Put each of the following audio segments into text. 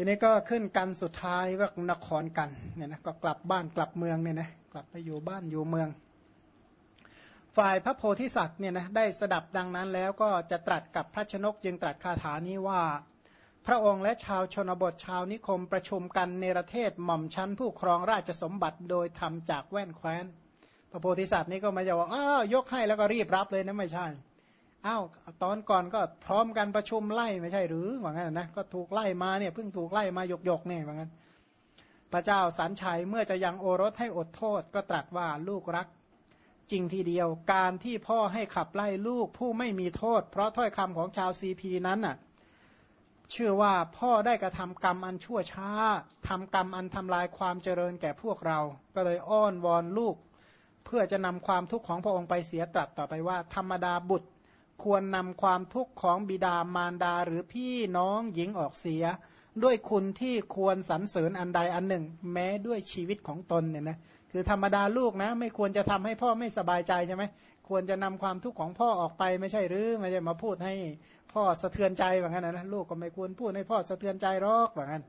ทีนี้ก็ขึ้นกันสุดท้ายว่านครกันเนี่ยนะก็กลับบ้านกลับเมืองเนี่ยนะกลับไปอยู่บ้านอยู่เมือง ฝ่ายพระโพธิสัตว์เนี่ยนะได้สดับดังนั้นแล้วก็จะตรัสกับพระชนกจึงตรัสคาถานี้ว่า พระองค์และชาวชนบทชาวนิคมประชุมกันในประเทศหม่อมชั้นผู้ครองราชสมบัติโดยทำจากแว่นแคว้น พระโพธิสัตว์นี่ก็ไม่จะว่าอ้าวยกให้แล้วก็รีบรับเลยนะไม่ใช่ อ้าวตอนก่อนก็พร้อมกันประชุมไล่ไม่ใช่หรือว่างั้นนะก็ถูกไล่มาเนี่ยเพิ่งถูกไล่มาหยกหยกเนี่ยว่างั้น พระเจ้าสันชัยเมื่อจะยังโอรสให้อดโทษ ก็ตรัสว่าลูกรัก จริงทีเดียวการที่พ่อให้ขับไล่ลูกผู้ไม่มีโทษ เพราะถ้อยคำของชาวซีพีนั้นน่ะเชื่อว่าพ่อได้กระทำกรรมอันชั่วช้าทำกรรมอันทำลายความเจริญแก่พวกเรา ก็เลยอ้อนวอนลูก เพื่อจะนำความทุกข์ของพระองค์ไปเสียตรัสต่อไปว่า ธรรมดาบุตร ควรนำความทุกข์ของบิดามารดาหรือพี่น้องหญิงออกเสีย ด้วยคุณที่ควรสรรเสริญอันใดอันหนึ่ง แม้ด้วยชีวิตของตนเนี่ยนะคือธรรมดาลูกนะ ไม่ควรจะทำให้พ่อไม่สบายใจใช่ไหมควรจะนำความทุกข์ของพ่อออกไปไม่ใช่หรือไม่ใช่มาพูดให้พ่อสะเทือนใจแบบนั้นนะลูกก็ไม่ควรพูดให้พ่อสะเทือนใจหรอกแบบนั้น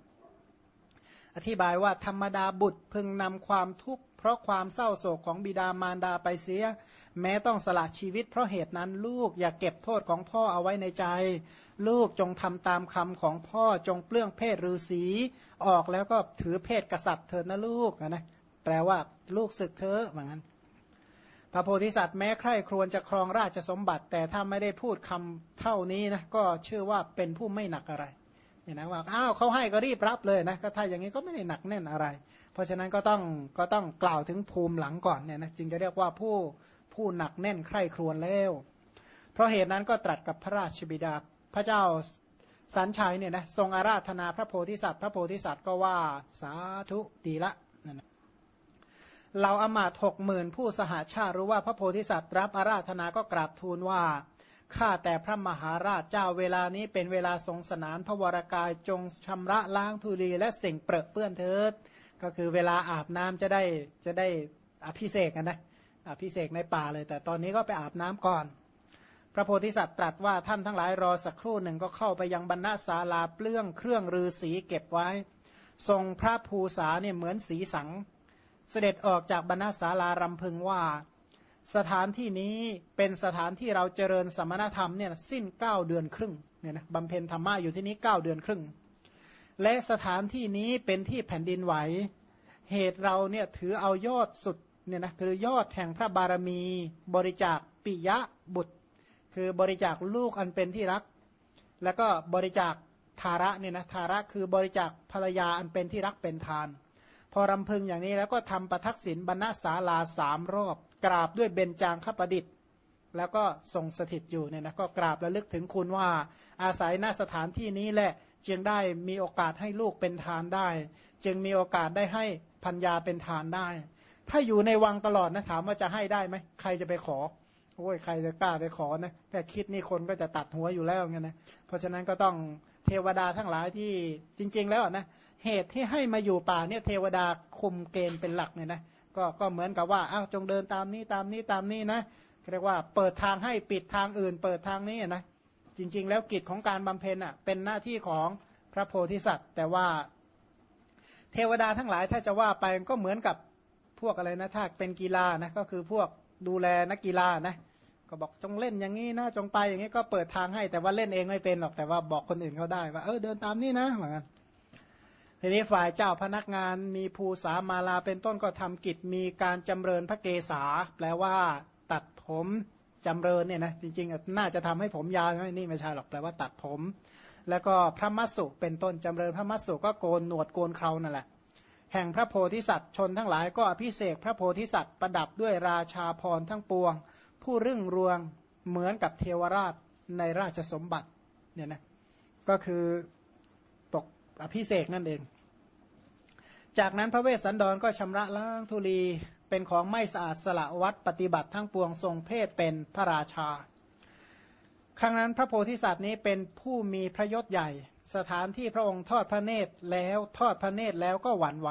อธิบายว่าธรรมดาบุตรพึงนำความทุกข์ เพราะความเศร้าโศกของบิดามารดาไปเสีย แม้ต้องสละชีวิต เพราะเหตุนั้นลูกอย่าเก็บโทษของพ่อเอาไว้ในใจ ลูกจงทำตามคำของพ่อจงเปลื้องเพศฤาษีออกแล้วก็ถือเพศกษัตริย์เถิดนะลูกนะแปลว่าลูกศึกเธอเหมือนกันพระโพธิสัตว์แม้ใครครวญจะครองราชสมบัติ แต่ถ้าไม่ได้พูดคำเท่านี้นะก็เชื่อว่าเป็นผู้ไม่หนักอะไร เนี่ยนะว่าอ้าวเขาให้ก็รีบรับเลยนะก็ถ้าอย่างนี้ก็ไม่ได้หนักแน่นอะไร เพราะฉะนั้นก็ต้องก็ต้องกล่าวถึงภูมิหลังก่อนเนี่ยนะจึงจะเรียกว่าผู้ผู้หนักแน่นใคร่ครวญแล้ว เพราะเหตุนั้นก็ตรัสกับพระราชบิดาพระเจ้าสันชัยเนี่ยนะทรงอาราธนาพระโพธิสัตว์ พระโพธิสัตว์ก็ว่าสาธุดีละนะเราอมาตหกหมื่นผู้สหาชาติรู้ว่าพระโพธิสัตว์รับอาราธนาก็กราบทูลว่า ข้าแต่พระมหาราชเจ้าเวลานี้เป็นเวลาทรงสนานพระวรากายจงชำระล้างทุลีและสิ่งเปรอะเปื้อนเถิด ก็คือเวลาอาบน้ำจะได้จะได้อภิเษกนะอภิเษกในป่าเลย แต่ตอนนี้ก็ไปอาบน้ำก่อน พระโพธิสัตว์ตรัสว่าท่านทั้งหลายรอสักครู่หนึ่งก็เข้าไปยังบรรณาศาลาเปลื้องเครื่องรือสีเก็บไว้ ทรงพระภูษาเนี่ยเหมือนสีสัง เสด็จออกจากบรรณาศาลารำพึงว่า สถานที่นี้เป็นสถานที่เราเจริญสมณธรรมเนี่ยสิ้นเก้าเดือนครึ่งเนี่ยนะบำเพ็ญธรรมะอยู่ที่นี้เก้าเดือนครึ่ง และสถานที่นี้เป็นที่แผ่นดินไหว เหตุเราเนี่ยถือเอายอดสุดเนี่ยนะคือยอดแห่งพระบารมีบริจาคปิยะบุตร คือบริจาคลูกอันเป็นที่รัก แล้วก็บริจาคทาระเนี่ยนะทาระคือบริจาคภรรยาอันเป็นที่รักเป็นทาน พอรำพึงอย่างนี้แล้วก็ทำประทักษิณบรรณาศาลาสามรอบ กราบด้วยเบญจางคประดิษฐ์ แล้วก็ทรงสถิตอยู่เนี่ยนะก็กราบและลึกถึงคุณว่า อาศัยหน้าสถานที่นี้แหละจึงได้มีโอกาสให้ลูกเป็นทานได้ จึงมีโอกาสได้ให้พัญญาเป็นทานได้ ถ้าอยู่ในวังตลอดนะถามว่าจะให้ได้ไหมใครจะไปขอโอ้ยใครจะกล้าไปขอนะแค่คิดนี่คนก็จะตัดหัวอยู่แล้วเงี้ยนะเพราะฉะนั้นก็ต้องเทวดาทั้งหลายที่จริง ๆ แล้วนะ เหตุที่ให้มาอยู่ป่าเนี่ยเทวดาคุมเกณฑ์เป็นหลักเนี่ยนะก็ก็เหมือนกับว่าอ้าวจงเดินตามนี้ตามนี้ตามนี้นะเรียกว่าเปิดทางให้ปิดทางอื่น เปิดทางนี้นะจริง ๆ แล้วกิจของการบำเพ็ญอะเป็นหน้าที่ของพระโพธิสัตว์ แต่ว่าเทวดาทั้งหลายถ้าจะว่าไปก็เหมือนกับพวกอะไรนะถ้าเป็นกีฬานะก็คือพวกดูแลนักกีฬานะก็บอกจงเล่นอย่างนี้นะจงไปอย่างนี้ก็เปิดทางให้แต่ว่าเล่นเองไม่เป็นหรอกแต่ว่าบอกคนอื่นเขาได้ว่าเออเดินตามนี้นะเหมือนกัน ทีนี้ฝ่ายเจ้าพนักงานมีภูสามาลาเป็นต้นก็ทำกิจมีการจำเริญพระเกศาแปลว่า ตัดผมจำเริญเนี่ยนะจริงๆ น่าจะทำให้ผมยาวไม่นี่ไม่ใช่หรอกแปลว่าตัดผม แล้วก็พระมัสสุเป็นต้นจำเริญพระมัสสุก็โกนหนวดโกนเครานั่นแหละแห่งพระโพธิสัตว์ชนทั้งหลายก็อภิเสกพระโพธิสัตว์ประดับด้วยราชาพรทั้งปวง ผู้รึ่งรวงเหมือนกับเทวราชในราชสมบัติเนี่ยนะก็คือ อภิเษกนั่นเอง จากนั้นพระเวสสันดรก็ชำระล้างธุลีเป็นของไม่สะอาดสละวัดปฏิบัติทั้งปวงทรงเพศเป็นพระราชา ครั้งนั้นพระโพธิสัตว์นี้เป็นผู้มีพระยศใหญ่ สถานที่พระองค์ทอดพระเนตรแล้วทอดพระเนตรแล้วก็หวั่นไหว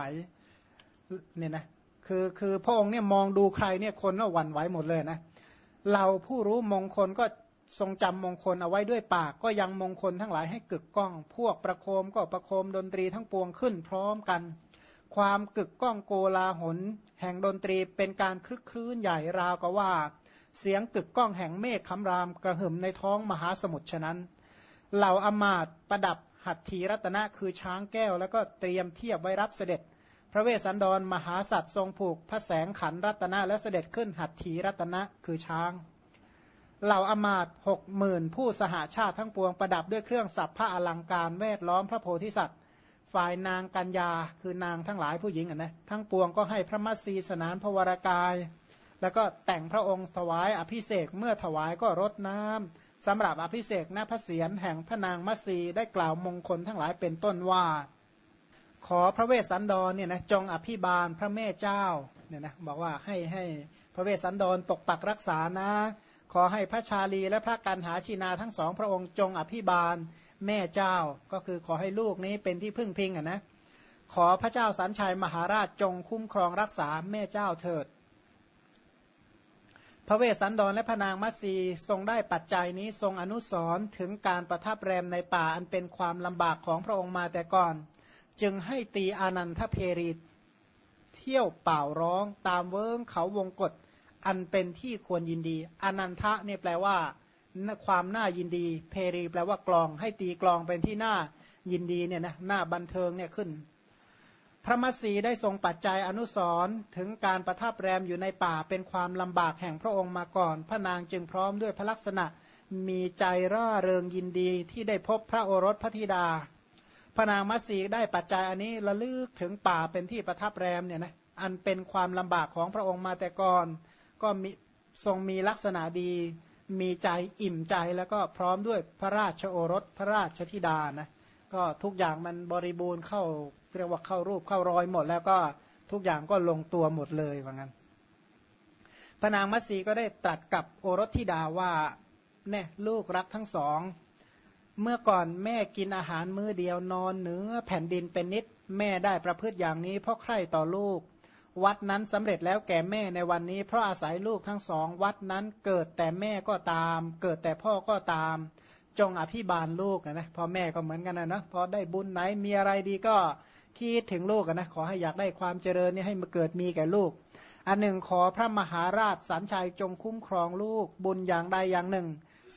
เนี่ยนะคือคือพระองค์เนี่ยมองดูใครเนี่ยคนก็หวั่นไหวหมดเลยนะเราผู้รู้มงคลก็ ทรงจำมงคลเอาไว้ด้วยปาก ก็ยังมงคลทั้งหลายให้กึกก้อง พวกประโคมก็ประโคมดนตรีทั้งปวงขึ้นพร้อมกัน ความกึกก้องโกลาหล แห่งดนตรีเป็นการคลึกคลื้นใหญ่ราวกับว่า เสียงกึกก้องแห่งเมฆคำรามกระหึ่มในท้องมหาสมุทรฉะนั้น เหล่าอมาตประดับหัตถีรัตนะคือช้างแก้ว แล้วก็เตรียมเทียบไว้รับเสด็จ พระเวสสันดรมหาสัตว์ทรงผูกพระแสงขันรัตนะและเสด็จขึ้นหัตถีรัตนะคือช้าง เหล่าอมาตหกหมื่นผู้สหาชาติทั้งปวงประดับด้วยเครื่องสับผ้าอลังการแวดล้อมพระโพธิสัตว์ ฝ่ายนางกัญญาคือนางทั้งหลายผู้หญิงนะทั้งปวงก็ให้พระมัสสีสนานพวรากาย แล้วก็แต่งพระองค์ถวายอภิเษกเมื่อถวายก็รดน้ำสำหรับอภิเษกหน้าพระเศียรแห่งพระนางมัสีได้กล่าวมงคลทั้งหลายเป็นต้นว่า ขอพระเวสสันดรเนี่ยนะจงอภิบาลพระแม่เจ้าเนี่ยนะบอกว่าให้ให้พระเวสสันดรปกปักรักษานะ ขอให้พระชาลีและพระกันหาชีนาทั้งสองพระองค์จงอภิบาลแม่เจ้าก็คือขอให้ลูกนี้เป็นที่พึ่งพิงอะนะขอพระเจ้าสันชัยมหาราชจงคุ้มครองรักษาแม่เจ้าเถิด พระเวสสันดรและพระนางมัทรีทรงได้ปัจจัยนี้ทรงอนุสรณ์ถึงการประทับแรมในป่าอันเป็นความลำบากของพระองค์มาแต่ก่อน จึงให้ตีอานันทเภรีเที่ยวป่าวร้องตามเวิ้งเขาวงกต อันเป็นที่ควรยินดี อนันทะเนี่ยแปลว่า ความน่ายินดี เภรีแปลว่ากลองให้ตีกลองเป็นที่น่ายินดีเนี่ยนะน่าบันเทิงเนี่ยขึ้น พระมัทรีได้ทรงปัจจัยอนุสรถึงการประทับแรมอยู่ในป่าเป็นความลำบากแห่งพระองค์มาก่อน พระนางจึงพร้อมด้วยพระลักษณะมีใจร่าเริงยินดีที่ได้พบพระโอรสพระธิดา พระนางมัสีได้ปัจจัยอันนี้ระลึกถึงป่าเป็นที่ประทับแรมเนี่ยนะอันเป็นความลำบากของพระองค์มาแต่ก่อน ก็มีทรงมีลักษณะดี มีใจอิ่มใจแล้วก็พร้อมด้วยพระราชโอรสพระราชธิดานะก็ทุกอย่างมันบริบูรณ์เข้าเรียกว่าเข้ารูปเข้ารอยหมด แล้วก็ทุกอย่างก็ลงตัวหมดเลยว่างั้นพระนางมัตสีก็ได้ตรัสกับโอรสธิดาว่าเนี่ยลูกรักทั้งสอง เมื่อก่อนแม่กินอาหารมื้อเดียวนอนเนื้อแผ่นดินเป็นนิด แม่ได้ประพฤติอย่างนี้เพราะใคร่ต่อลูก วัดนั้นสำเร็จแล้วแก่แม่ในวันนี้ เพราะอาศัยลูกทั้งสอง วัดนั้นเกิดแต่แม่ก็ตาม เกิดแต่พ่อก็ตาม จงอภิบาลลูกนะพ่อแม่ก็เหมือนกันนะนะพอได้บุญไหนมีอะไรดีก็คิดถึงลูกนะขอให้อยากได้ความเจริญนี่ให้มาเกิดมีแก่ลูก อันหนึ่งขอพระมหาราชสันชัยจงคุ้มครองลูก บุญอย่างใดอย่างหนึ่ง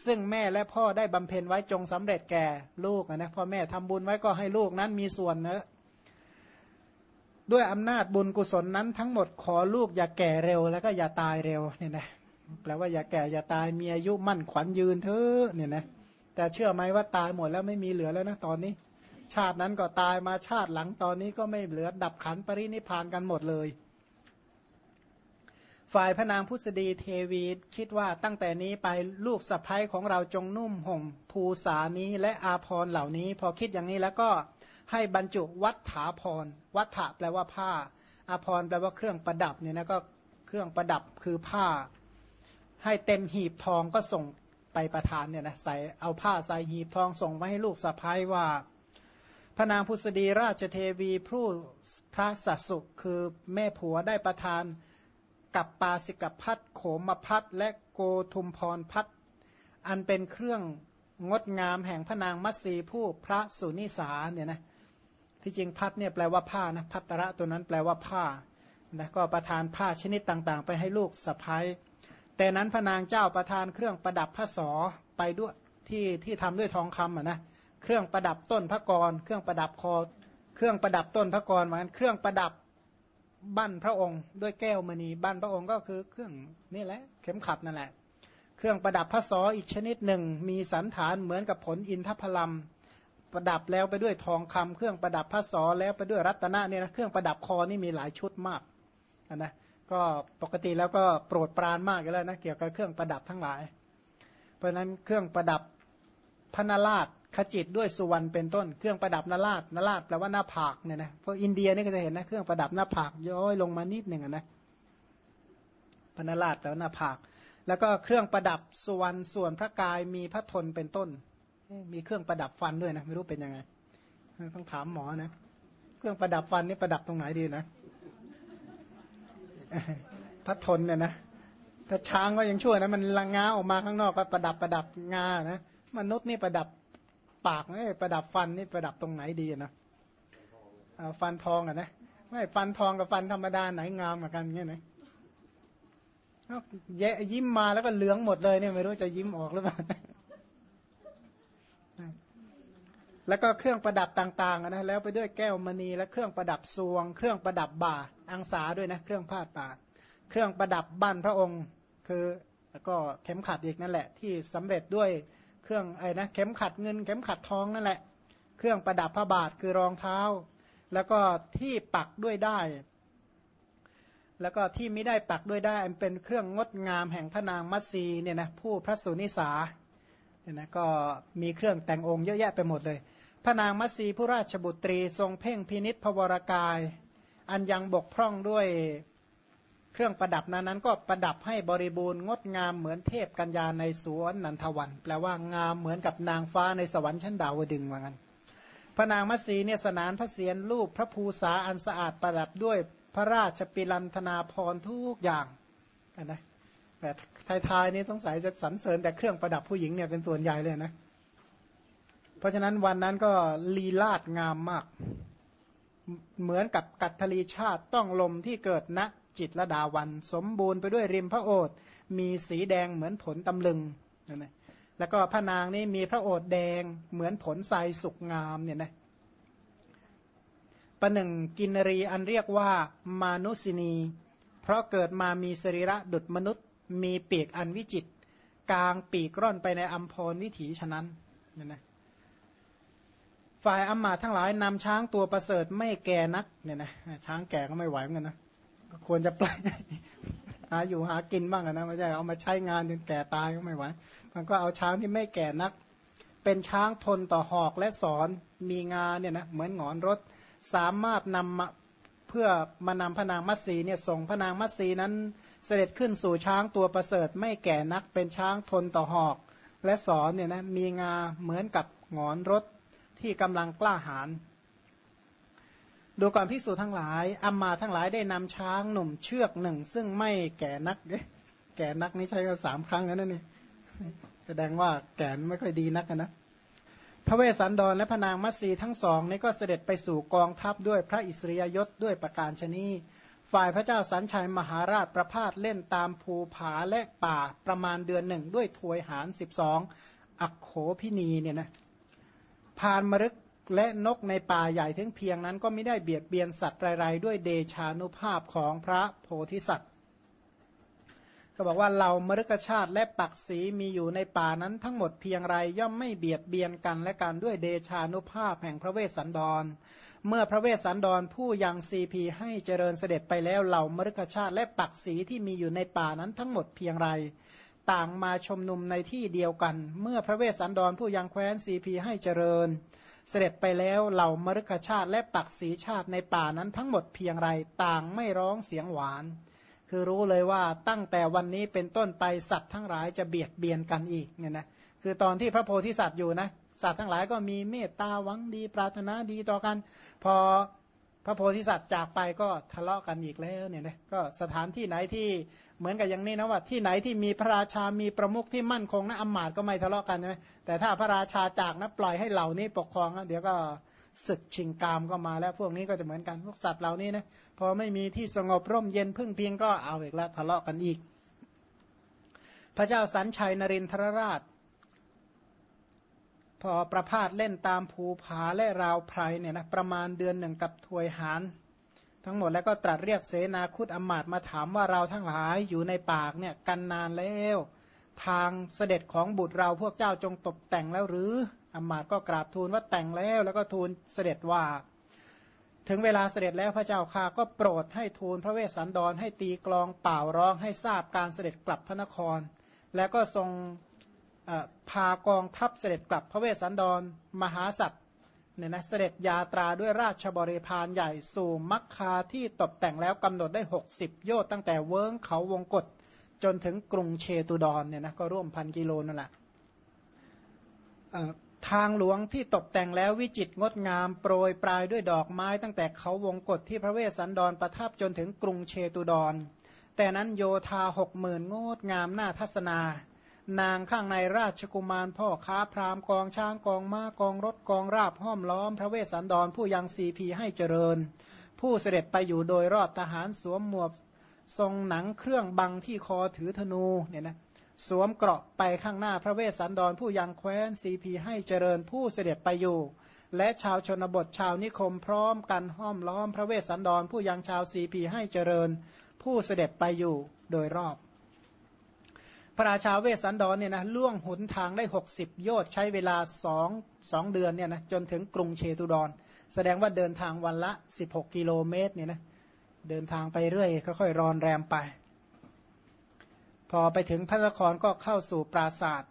ซึ่งแม่และพ่อได้บำเพ็ญไว้จงสำเร็จแก่ลูกนะพ่อแม่ทำบุญไว้ก็ให้ลูกนั้นมีส่วนเนะ ด้วยอำนาจบุญกุศลนั้นทั้งหมดขอลูกอย่าแก่เร็ว แล้วก็อย่าตายเร็วเนี่ยนะแปลว่าอย่าแก่อย่าตายมีอายุมั่นขวัญยืนเถอะเนี่ยนะแต่เชื่อไหมว่าตายหมดแล้วไม่มีเหลือแล้วนะตอนนี้ ชาตินั้นก็ตายมาชาติหลังตอนนี้ก็ไม่เหลือดับขันปรินิพานกันหมดเลย ฝ่ายพระนางพุทธดีเทวีคิดว่าตั้งแต่นี้ไปลูกสะพ้ยของเราจงนุ่มห่มภูษานี้และอาพรเหล่านี้ พอคิดอย่างนี้แล้วก็ ให้บรรจุวัฏฐาพรวัฏฐะแปลว่าผ้าอาพรแปลว่าเครื่องประดับเนี่ยนะก็เครื่องประดับคือผ้า ให้เต็มหีบทองก็ส่งไปประทานเนี่ยนะใส่เอาผ้าใส่หีบทองส่งไปให้ลูกสะพ้ายว่า พระนางพุทธดีราชเทวีผู้พระสัสุคือแม่ผัวได้ประทานกับปาสิกพัดโขมพัดและโกทุมพรพัดอันเป็นเครื่องงดงามแห่งพระนางมัตสีผู้พระสุนิสาเนี่ยนะ ที่จริงพัดเนี่ยแปลว่าผ้านะพัตระตัวนั้นแปลว่าผ้านะก็ประทานผ้าชนิดต่างๆ ไปให้ลูกสะพ้ายแต่นั้นพระนางเจ้าประทานเครื่องประดับพระสอไปด้วยที่ที่ทำด้วยทองคำอะนะเครื่องประดับต้นพระกร เครื่องประดับคอ เครื่องประดับต้นพระกรเหมือนเครื่องประดับบั้นพระองค์ ด้วยแก้วมณีบั้นพระองค์ก็คือเครื่องนี่แหละเข็มขัดนั่นแหละ เครื่องประดับพระสออีกชนิดหนึ่ง มีสันฐานเหมือนกับผลอินทพลัม ประดับแล้วไปด้วยทองคำเครื่องประดับพระสอแล้วไปด้วยรัตนะเนี่ยนะเครื่องประดับคอนี่มีหลายชุดมากนะก็ปกติแล้วก็โปรดปรานมากแล้วนะเกี่ยวกับเครื่องประดับทั้งหลาย เพราะฉะนั้นเครื่องประดับพระนาราชขจิตด้วยสุวรรณเป็นต้น เครื่องประดับนาราชนาราชแปลว่าหน้าผากเนี่ยนะเพราะอินเดียนี่ก็จะเห็นนะเครื่องประดับหน้าผากย้อยลงมานิดหนึ่งนะพระนาราชแปลว่าหน้าผาก แล้วก็เครื่องประดับสุวรรณส่วนพระกายมีพระทนเป็นต้น มีเครื่องประดับฟันด้วยนะไม่รู้เป็นยังไง ต้องถามหมอนะ เครื่องประดับฟันนี่ประดับตรงไหนดีนะพัดทนเนี่ยนะถ้าช้างก็ยังช่วยนะ มันลังงาออกมาข้างนอกก็ประดับประดับงานะมนุษย์นี่ประดับปากเอ้ประดับฟันนี่ประดับตรงไหนดีนะฟันทองอะนะไม่ฟันทองกับฟันธรรมดาไหนงามกว่ากันเงี้ยนะแยยิ้มมาแล้วก็เหลืองหมดเลยเนี่ยไม่รู้จะยิ้มออกหรือเปล่า แล้วก็เครื่องประดับต่างๆนะแล้วไปด้วยแก้วมณีและเครื่องประดับซวง เครื่องประดับบ่าอังสาด้วยนะเครื่องพาดบ่าเครื่องประดับบั้นพระองค์คือแล้วก็เข็มขัดอีกนั่นแหละ ที่สำเร็จด้วยเครื่องไอ้นะเข็มขัดเงิน เข็มขัดทองนั่นแหละ เครื่องประดับพระบาทคือรองเท้า แล้วก็ที่ปักด้วยได้ แล้วก็ที่ไม่ได้ปักด้วยได้เป็นเครื่องงดงามแห่งพระนางมัตสีเนี่ยนะผู้พระสุนิสาเนี่ยนะก็มีเครื่องแต่งองค์เยอะแยะไปหมดเลย พระนางมัตสีผู้ราชบุตรีทรงเพ่งพินิษพระวรกาย อันยังบกพร่องด้วยเครื่องประดับนั้นนั้นก็ประดับให้บริบูรณ์งดงามเหมือนเทพกัญญาในสวนนันทวัน แปลว่างามเหมือนกับนางฟ้าในสวรรค์ชั้นดาวดึงว่างั้นพระนางมัสีเนี่ยสนานพระเศียรรูปพระภูษาอันสะอาดประดับด้วยพระราชปิลันธนาพรทุกอย่างนะแต่ทายๆนี้สงสัยจะสรรเสริญแต่เครื่องประดับผู้หญิงเนี่ยเป็นส่วนใหญ่เลยนะ เพราะฉะนั้นวันนั้นก็ลีลาดงามมาก เหมือนกับกัตทลีชาติต้องลมที่เกิดณจิตระดาวัน สมบูรณ์ไปด้วยริมพระโอษฐ์มีสีแดงเหมือนผลตำลึงนะแล้วก็พระนางนี่มีพระโอษฐ์แดงเหมือนผลทรายสุกงามเนี่ยนะประหนึ่งกินรีอันเรียกว่ามานุสินี เพราะเกิดมามีสรีระดุดมนุษย์ มีปีกอันวิจิตกลางปีกร่อนไปในอัมพรวิถีฉะนั้นเนี่ยนะ ฝ่ายอัมมาทั้งหลายนำช้างตัวประเสริฐไม่แก่นักเนี่ยนะช้างแก่ก็ไม่ไหวเหมือนกันนะควรจะปล่อยหาอยู่หากินบ้างนะไม่ใช่เอามาใช้งานจนแก่ตายก็ไม่ไหวมันก็เอาช้างที่ไม่แก่นัก เป็นช้างทนต่อหอกและสอนมีงาเนี่ยนะเหมือนหงอนรถสามารถนำมาเพื่อมานำพนางมัตสีเนี่ยส่งพนางมัตสีนั้นเสด็จขึ้นสู่ช้างตัวประเสริฐ ไม่แก่นักเป็นช้างทนต่อหอก และสอนเนี่ยนะมีงาเหมือนกับหงอนรถ ที่กำลังกล้าหาญดูก่อนพิสูจทั้งหลายอัมมาทั้งหลายได้นำช้างหนุ่มเชือกหนึ่ง ซึ่งไม่แก่นัก แก่นักนี่ใช้ก็สามครั้งแล้วนั่นนี่แสดงว่าแก่ไม่ค่อยดีนักนะพระเวสสันดรและพระนางมัตสีทั้งสองนี่ก็เสด็จไปสู่กองทัพด้วยพระอิสริยยศด้วยประการชนีฝ่ายพระเจ้าสันชัยมหาราชประพาสเล่นตามภูผาและป่าประมาณเดือนหนึ่งด้วยถวยหารสิบสองอักโขพินีเนี่ยนะ พานมรึกและนกในป่าใหญ่ถึงเพียงนั้นก็ไม่ได้เบียดเบียนสัตว์ไรๆด้วยเดชานุภาพของพระโพธิสัตว์ ก็บอกว่าเหล่ามฤกชาติและปักสีมีอยู่ในป่านั้นทั้งหมดเพียงไรย่อมไม่เบียดเบียนกันและกันด้วยเดชานุภาพแห่งพระเวสสันดร เมื่อพระเวสสันดรผู้ยังซีพีให้เจริญเสด็จไปแล้วเหล่ามฤกชาติและปักสีที่มีอยู่ในป่านั้นทั้งหมดเพียงไร ต่างมาชมนุมในที่เดียวกัน เมื่อพระเวสสันดรผู้ยังแคว้นซีพีให้เจริญ เสด็จไปแล้วเหล่ามฤคชาติและปักสีชาติในป่านั้นทั้งหมดเพียงไรต่างไม่ร้องเสียงหวาน คือรู้เลยว่าตั้งแต่วันนี้เป็นต้นไปสัตว์ทั้งหลายจะเบียดเบียนกันอีกเนี่ยนะคือตอนที่พระโพธิสัตว์อยู่นะสัตว์ทั้งหลายก็มีเมตตาหวังดีปรารถนาดีต่อกัน พอ พระโพธิสัตว์จากไปก็ทะเลาะกันอีกแล้วเนี่ยนะก็สถานที่ไหนที่เหมือนกับอย่างนี้นะว่าที่ไหนที่มีพระราชามีประมุขที่มั่นคงนะอมาตก็ไม่ทะเลาะกันใช่ไหมแต่ถ้าพระราชาจากนะปล่อยให้เหล่านี้ปกครองเดี๋ยวก็ศึกชิงกามก็มาแล้วพวกนี้ก็จะเหมือนกันพวกสัตว์เหล่านี้นะพอไม่มีที่สงบร่มเย็นพึ่งเพียงก็เอาอีกแล้วทะเลาะกันอีก พระเจ้าสันชัยนรินทรราช พอประพาสเล่นตามภูผาและราวไพรเนี่ยนะประมาณเดือนหนึ่งกับถวยหารทั้งหมดแล้วก็ตรัสเรียกเสนาคุตอมาตมาถามว่าเราทั้งหลายอยู่ในปากเนี่ยกันนานแล้ว ทางเสด็จของบุตรเราพวกเจ้าจงตกแต่งแล้วหรืออมาตก็กราบทูลว่าแต่งแล้วแล้วก็ทูลเสด็จว่า ถึงเวลาเสด็จแล้วพระเจ้าข้าก็โปรดให้ทูลพระเวสสันดรให้ตีกลองเป่าร้องให้ทราบการเสด็จกลับพระนคร แล้วก็ทรง พากองทัพเสด็จกลับพระเวสสันดรมหาสัตวเนี่ยนะเสด็จยาตราด้วยราชบริพารใหญ่สู่มักคาที่ตกแต่งแล้วกำหนดได้ 60 โยชน์ตั้งแต่เวิ้งเขาวงกฏจนถึงกรุงเชตุดอนเนี่ยนะก็ร่วมพันกิโลนั่นแหละทางหลวงที่ตกแต่งแล้ววิจิตรงดงามโปรยปลายด้วยดอกไม้ ตั้งแต่เขาวงกฏที่พระเวสสันดรประทับจนถึงกรุงเชตุดอนแต่นั้นโยธาหกหมื่นงดงามหน้าทัศนา นางข้างในราชกุมารพ่อค้าพราหมณ์กองช้างกองม้ากองรถกองราบห้อมล้อม พระเวสสันดรผู้ยังสีพีให้เจริญ ผู้เสด็จไปอยู่โดยรอบทหารสวมหมวกทรงหนังเครื่องบังที่คอถือธนูเนี่ยนะสวมเกราะไปข้างหน้าพระเวสสันดรผู้ยังแคว้นสีพีให้เจริญผู้เสด็จไปอยู่ และชาวชนบทชาวนิคมพร้อมกันห้อมล้อมพระเวสสันดรผู้ยังชาวสีพีให้เจริญ ผู้เสด็จไปอยู่โดยรอบ พระราชาเวสสันดรเนี่ยนะล่วงหุนทางได้ 60 โยชน์ใช้เวลาสองสองเดือนเนี่ยนะจนถึงกรุงเชตุดร แสดงว่าเดินทางวันละ 16 กิโลเมตรเนี่ยนะเดินทางไปเรื่อยค่อยๆรอนแรมไป พอไปถึงพระนครก็เข้าสู่ปราศาสตร์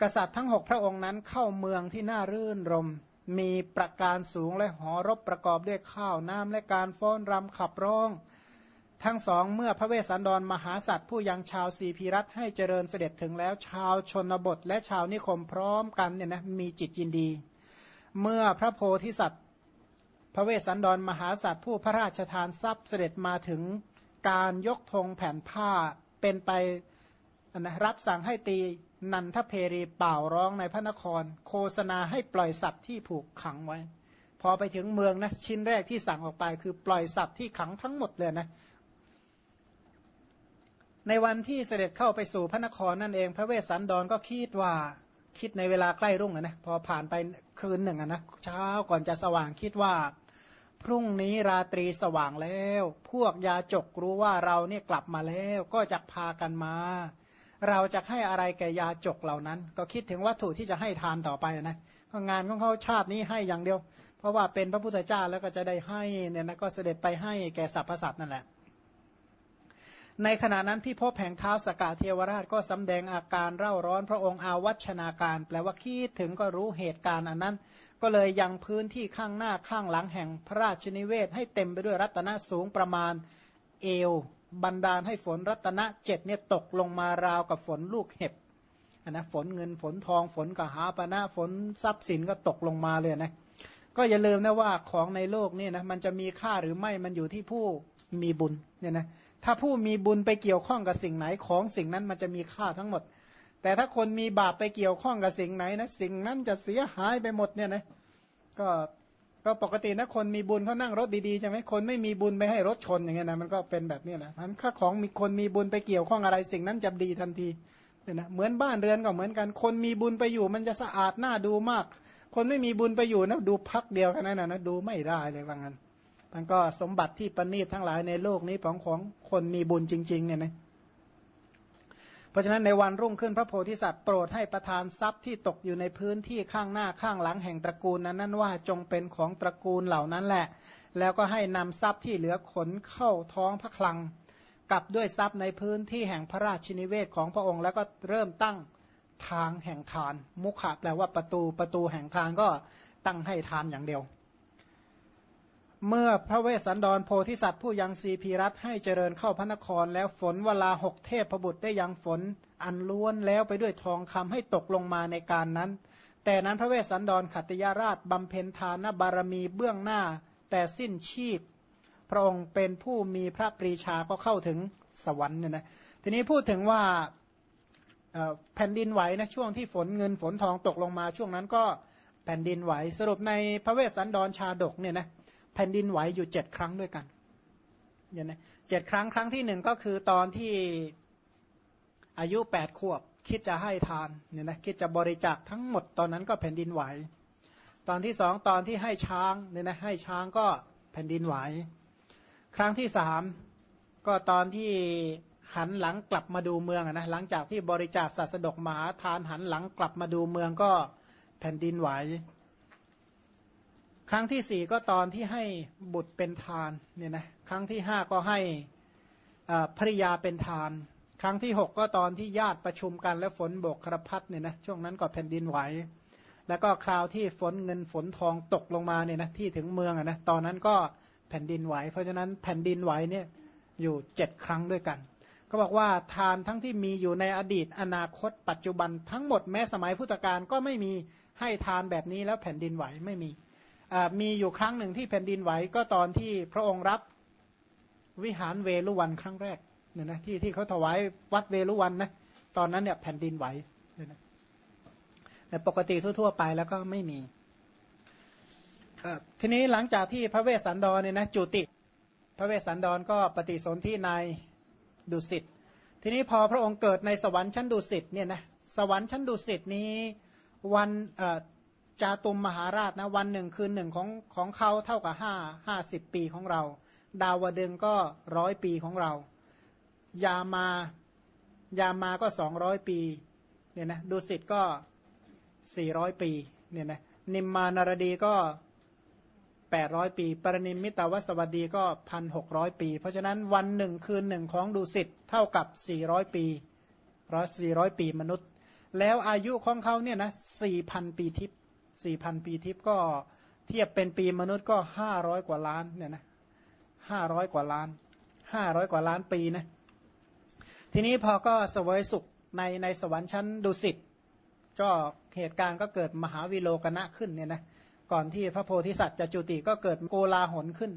กษัตริย์ทั้งหกพระองค์นั้นเข้าเมืองที่น่ารื่นรม มีประการสูงและหอรบประกอบด้วยข้าวน้ำและการฟ้อนรำขับร้อง ทั้งสองเมื่อพระเวสสันดรมหาสัตว์ผู้ยังชาวสีพีรัตให้เจริญเสด็จถึงแล้วชาวชนบทและชาวนิคมพร้อมกันเนี่ยนะมีจิตยินดี เมื่อพระโพธิสัตว์ พระเวสสันดรมหาสัตว์ผู้พระราชทานทรัพย์เสด็จมาถึงการยกธงแผ่นผ้าเป็นไปนะรับสั่งให้ตีนันทเพรีเป่าร้องในพระนคร โฆษณาให้ปล่อยสัตว์ที่ผูกขังไว้ พอไปถึงเมืองนะชิ้นแรกที่สั่งออกไป คือปล่อยสัตว์ที่ขังทั้งหมดเลยนะ ในวันที่เสด็จเข้าไปสู่พระนครนั่นเอง พระเวสสันดรก็คิดว่าคิดในเวลาใกล้รุ่งนะพอผ่านไปคืนหนึ่งนะเช้าก่อนจะสว่างคิดว่า พรุ่งนี้ราตรีสว่างแล้ว พวกยาจกรู้ว่าเราเนี่ยกลับมาแล้วก็จะพากันมา เราจะให้อะไรแก่ยาจกเหล่านั้น ก็คิดถึงวัตถุที่จะให้ทานต่อไปนะก็งานของเขาชาตินี้ให้อย่างเดียว เพราะว่าเป็นพระพุทธเจ้าแล้วก็จะได้ให้เนี่ยนะก็เสด็จไปให้แก่สรรพสัตว์นั่นแหละ ในขณะนั้นพี่พบแห่งเท้าสกาเทวราชก็สำแดงอาการเร่าร้อนพระองค์อาวัชนาการ แปลว่าคิดถึงก็รู้เหตุการณ์อันนั้น ก็เลยยังพื้นที่ข้างหน้าข้างหลังแห่งพระราชนิเวศ ให้เต็มไปด้วยรัตนะสูงประมาณเอว บันดาลให้ฝนรัตนะเจ็ดเนี่ยตกลงมาราวกับฝนลูกเห็บนะฝนเงินฝนทองฝนกหาปณะฝนทรัพย์สินก็ตกลงมาเลยนะก็อย่าลืมนะว่าของในโลกนี่นะมันจะมีค่าหรือไม่มันอยู่ที่ผู้มีบุญเนี่ยนะ ถ้าผู้มีบุญไปเกี่ยวข้องกับสิ่งไหนของสิ่งนั้นมันจะมีค่าทั้งหมด แต่ถ้าคนมีบาปไปเกี่ยวข้องกับสิ่งไหนนะสิ่งนั้นจะเสียหายไปหมดเนี่ยนะก็ก็ปกตินะคนมีบุญเขานั่งรถดีๆใช่ไหมคนไม่มีบุญไปให้รถชนอย่างเงี้ยนะมันก็เป็นแบบนี้แหละถ้าของมีคนมีบุญไปเกี่ยวข้องอะไรสิ่งนั้นจะดีทันทีเนี่ยนะเหมือนบ้านเรือนก็เหมือนกัน คนมีบุญไปอยู่ มันจะสะอาดน่าดูมาก คนไม่มีบุญไปอยู่นะดูพักเดียวแค่นั้นนะดูไม่ได้เลยว่างั้น มันก็สมบัติที่ประณีตทั้งหลายในโลกนี้ของของคนมีบุญจริง ๆ เนี่ยนะเพราะฉะนั้นในวันรุ่งขึ้นพระโพธิสัตว์โปรดให้ประทานทรัพย์ที่ตกอยู่ในพื้นที่ข้างหน้าข้างหลังแห่งตระกูลนั้นนั่นว่าจงเป็นของตระกูลเหล่านั้นแหละ แล้วก็ให้นำทรัพย์ที่เหลือขนเข้าท้องพระคลัง กับด้วยทรัพย์ในพื้นที่แห่งพระราชินิเวศของพระองค์ แล้วก็เริ่มตั้งทางแห่งทาน มุขะแปลว่าประตูประตูแห่งทานก็ตั้งให้ทานอย่างเดียว เมื่อพระเวสสันดรโพธิสัตว์ผู้ยังสีพีรัตให้เจริญเข้าพระนครแล้วฝนเวลาหกเทพบุตรได้ยังฝนอันล้วนแล้วไปด้วยทองคำให้ตกลงมาในการนั้น แต่นั้นพระเวสสันดรขัตยาราชบำเพ็ญทานบารมีเบื้องหน้าแต่สิ้นชีพ พระองค์เป็นผู้มีพระปรีชาก็เข้าถึงสวรรค์เนี่ยนะทีนี้พูดถึงว่าแผ่นดินไหวนะช่วงที่ฝนเงินฝนทองตกลงมาช่วงนั้นก็แผ่นดินไหวสรุปในพระเวสสันดรชาดกเนี่ยนะ ผ่นดินไหวอยู่เจ็ดครั้งด้วยกันเนี่ยนะเจ็ดครั้งครั้งที่หนึ่งก็คือตอนที่อายุแปดขวบ คิดจะให้ทานเนี่ยนะคิดจะบริจาคทั้งหมดตอนนั้นก็แผ่นดินไหว ตอนที่สองตอนที่ให้ช้างเนี่ยนะให้ช้างก็แผ่นดินไหว ครั้งที่สามก็ตอนที่หันหลังกลับมาดูเมืองนะหลังจากที่บริจาคศาสดกมหาทานหันหลังกลับมาดูเมืองก็แผ่นดินไหว ครั้งที่สี่ก็ตอนที่ให้บุตรเป็นทานเนี่ยนะครั้งที่ห้าก็ให้ภริยาเป็นทาน ครั้งที่หกก็ตอนที่ญาติประชุมกันแล้วฝนโบกครพัดเนี่ยนะช่วงนั้นก็แผ่นดินไหวแล้วก็คราวที่ฝนเงินฝนทองตกลงมาเนี่ยนะที่ถึงเมืองอะนะตอนนั้นก็แผ่นดินไหว เพราะฉะนั้นแผ่นดินไหวเนี่ยอยู่เจ็ดครั้งด้วยกัน ก็บอกว่าทานทั้งที่มีอยู่ในอดีตอนาคต ปัจจุบันทั้งหมดแม้สมัยพุทธกาลก็ไม่มีให้ทานแบบนี้แล้วแผ่นดินไหวไม่มี มีอยู่ครั้งหนึ่งที่แผ่นดินไหวก็ตอนที่พระองค์รับวิหารเวลุวันครั้งแรกเนี่ยนะที่ที่เขาถวายวัดเวรุวันนะตอนนั้นเนี่ยแผ่นดินไหวเนี่ยนะแต่ปกติทั่วๆไปแล้วก็ไม่มีทีนี้หลังจากที่พระเวสสันดรเนี่ยนะจุติ พระเวสสันดรก็ปฏิสนธิในดุสิตทีนี้พอพระองค์เกิดในสวรรค์ชั้นดุสิตเนี่ยนะสวรรค์ชั้นดุสิตนี้วัน จาตุมมหาราชนะวันหนึ่งคืนหนึ่งของของเขาเท่ากับห้าห้าสิบปีของเรา ดาวดึงก็ร้อยปีของเรา ยามายามาก็สองร้อยปีเนี่ยนะดุสิตก็สี่ร้อยปีเนี่ยนะนิมมานารดีก็แปดร้อยปี ปรนิมมิตาวสวัสดีก็พันหกร้อยปี เพราะฉะนั้นวันหนึ่งคืนหนึ่งของดุสิตเท่ากับสี่ร้อยปีร้อยสี่ร้อยปีมนุษย์ แล้วอายุของเขาเนี่ยนะสี่พันปีทิพย สี่พันปีทิพย์ก็เทียบเป็นปีมนุษย์ก็ห้าร้อยกว่าล้านเนี่ยนะห้าร้อยกว่าล้านห้าร้อยกว่าล้านปีนะทีนี้พอก็สวยสุขในในสวรรค์ชั้นดุสิตก็เหตุการณ์ก็เกิดมหาวิโลกนะขึ้นเนี่ยนะก่อนที่พระโพธิสัตว์จะจุติก็เกิดโกลาหลขึ้น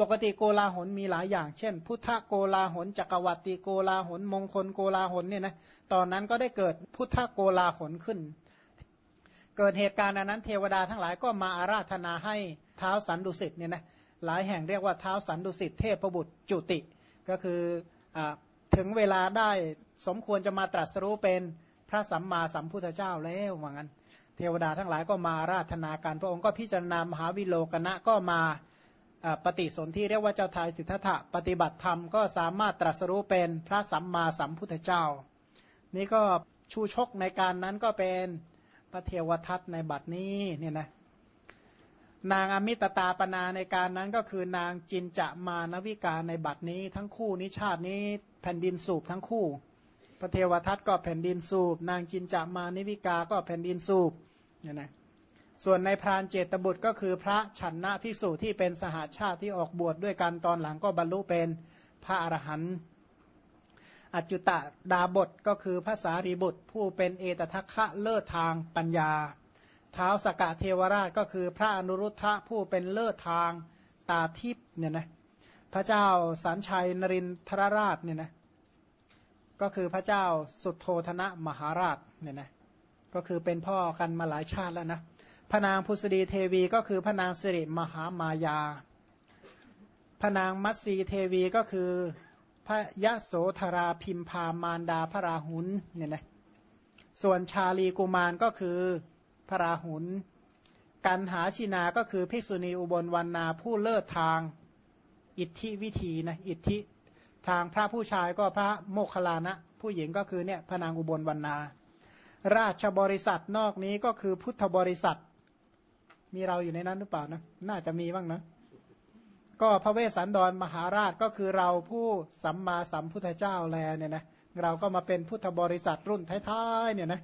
ปกติโกลาหลมีหลายอย่าง เช่น พุทธโกลาหลจักรวัติโกลาหลมงคลโกลาหลเนี่ยนะตอนนั้นก็ได้เกิดพุทธโกลาหลขึ้น เกิดเหตุการณ์นั้นเทวดาทั้งหลายก็มาอาราธนาให้เท้าสันดุสิตเนี่ยนะหลายแห่งเรียกว่าเท้าสันดุสิตเทพบุตรจุติ ก็คืออถึงเวลาได้สมควรจะมาตรัสรู้เป็นพระสัมมาสัมพุทธเจ้าแล้วว่างั้น เทวดาทั้งหลายก็มาราธนาการพระองค์ก็พิจารณามหาวิโลกนะก็มาปฏิสนธิเรียกว่าเจ้าทายสิทธัตถะปฏิบัติธรรมก็สามารถตรัสรู้เป็นพระสัมมาสัมพุทธเจ้า นี่ก็ชูชกในการนั้นก็เป็น พระเทวทัตในบัดนี้เนี่ยนะนางอมิตตาปนาในการนั้นก็คือนางจินจะมานวิกาในบัดนี้ ทั้งคู่นิชาตินี้แผ่นดินสูบทั้งคู่ พระเทวทัตก็แผ่นดินสูบ นางจินจะมานิวิกาก็แผ่นดินสูบเนี่ยนะส่วนในพรานเจตบุตรก็คือพระชันนะภิกษุที่เป็นสหาชาติที่ออกบวชดด้วยกันตอนหลังก็บรรลุเป็นพระอรหันต์ อัจจุตะดาบทก็คือภาษารีบุตร ผู้เป็นเอตทัคคะเลิศทางปัญญา เท้าสกะเทวราชก็คือพระอนุรุทธะผู้เป็นเลิศทางตาทิพเนี่ยนะพระเจ้าสันชัยนรินทรราชเนี่ยนะก็คือพระเจ้าสุโธธนะมหาราชเนี่ยนะก็คือเป็นพ่อกันมาหลายชาติแล้วนะพระนางพุสดีเทวีก็คือพระนางสิริมหามายาพระนางมัตสีเทวีก็คือ พระยะโสธราพิมพามารดาพระราหุลเนี่ยนะส่วนชาลีกุมารก็คือพระราหุลกันหาชินาก็คือภิกษุณีอุบลวันนาผู้เลิศทางอิทธิวิธีนะอิทธิทางพระผู้ชายก็พระโมคคัลลานะ ผู้หญิงก็คือเนี่ยพระนางอุบลวันนา ราชบริษัทนอกนี้ก็คือพุทธบริษัท มีเราอยู่ในนั้นหรือเปล่านะ น่าจะมีบ้างนะ ก็พระเวสสันดรมหาราชก็คือเราผู้สัมมาสัมพุทธเจ้าแลเนี่ยนะเราก็มาเป็นพุทธบริษัทรุ่นท้ายๆเนี่ยนะ